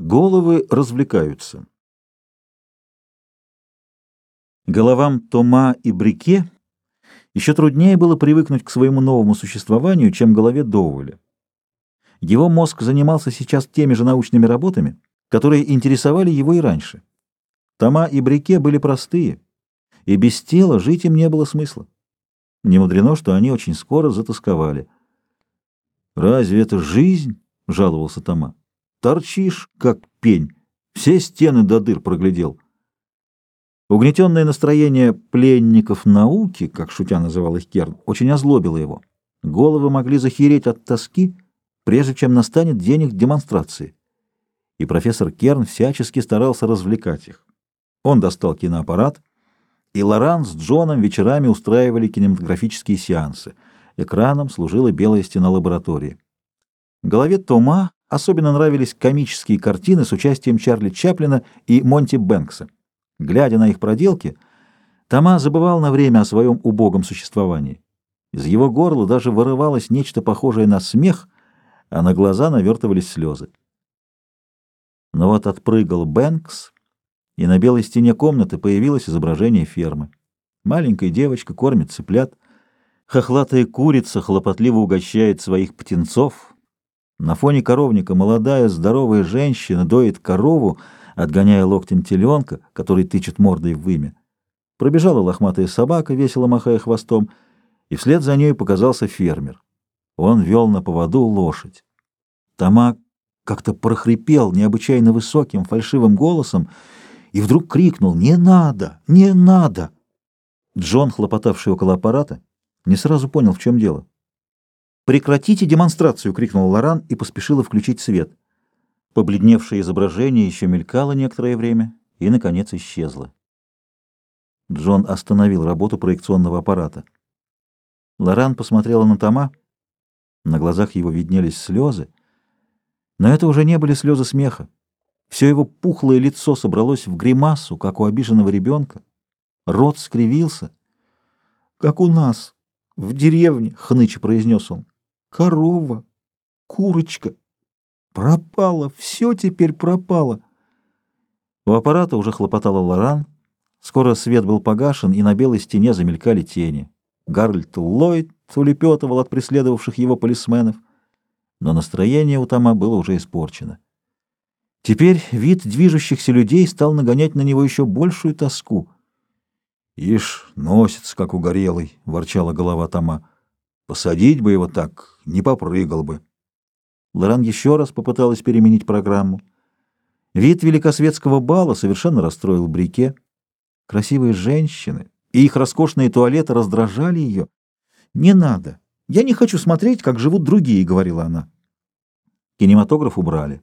Головы развлекаются. Головам Тома и Брике еще труднее было привыкнуть к своему новому существованию, чем голове Доуэля. Его мозг занимался сейчас теми же научными работами, которые интересовали его и раньше. Тома и Брике были простые, и без тела жить им не было смысла. Не мудрено, что они очень скоро затасковали. «Разве это жизнь?» — жаловался Тома. Торчишь, как пень. Все стены до дыр проглядел. Угнетенное настроение пленников науки, как шутя называл их Керн, очень озлобило его. Головы могли захереть от тоски, прежде чем настанет день их демонстрации. И профессор Керн всячески старался развлекать их. Он достал киноаппарат, и Лоран с Джоном вечерами устраивали кинематографические сеансы. Экраном служила белая стена лаборатории. В голове Тома Особенно нравились комические картины с участием Чарли Чаплина и Монти Бэнкса. Глядя на их проделки, Тома забывал на время о своем убогом существовании. Из его горла даже вырывалось нечто похожее на смех, а на глаза навертывались слезы. Но вот отпрыгал Бэнкс, и на белой стене комнаты появилось изображение фермы. Маленькая девочка кормит цыплят, хохлатая курица хлопотливо угощает своих птенцов — на фоне коровника молодая здоровая женщина доит корову, отгоняя локтем теленка, который тычет мордой в вымя. Пробежала лохматая собака, весело махая хвостом, и вслед за ней показался фермер. Он вел на поводу лошадь. Тома как-то прохрипел необычайно высоким, фальшивым голосом и вдруг крикнул «Не надо! Не надо!». Джон, хлопотавший около аппарата, не сразу понял, в чем дело. «Прекратите демонстрацию!» — крикнул Лоран и поспешила включить свет. Побледневшее изображение еще мелькало некоторое время и, наконец, исчезло. Джон остановил работу проекционного аппарата. Лоран посмотрела на Тома. На глазах его виднелись слезы, но это уже не были слезы смеха. Все его пухлое лицо собралось в гримасу, как у обиженного ребенка. Рот скривился. «Как у нас, в деревне», — хныче произнес он корова, курочка. Пропало, все теперь пропало. У аппарата уже хлопотала Лоран. Скоро свет был погашен, и на белой стене замелькали тени. Гарольд Ллойд улепетывал от преследовавших его полисменов, но настроение у Тома было уже испорчено. Теперь вид движущихся людей стал нагонять на него еще большую тоску. «Ишь, носится, как угорелый», — ворчала голова Тома. Посадить бы его так, не попрыгал бы. Лоран еще раз попыталась переменить программу. Вид великосветского бала совершенно расстроил Брике. Красивые женщины и их роскошные туалеты раздражали ее. «Не надо. Я не хочу смотреть, как живут другие», — говорила она. Кинематограф убрали.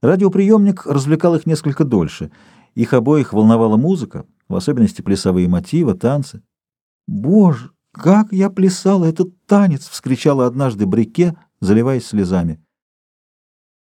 Радиоприемник развлекал их несколько дольше. Их обоих волновала музыка, в особенности плясовые мотивы, танцы. «Боже, «Как я плясала этот танец!» — вскричала однажды Брике, заливаясь слезами.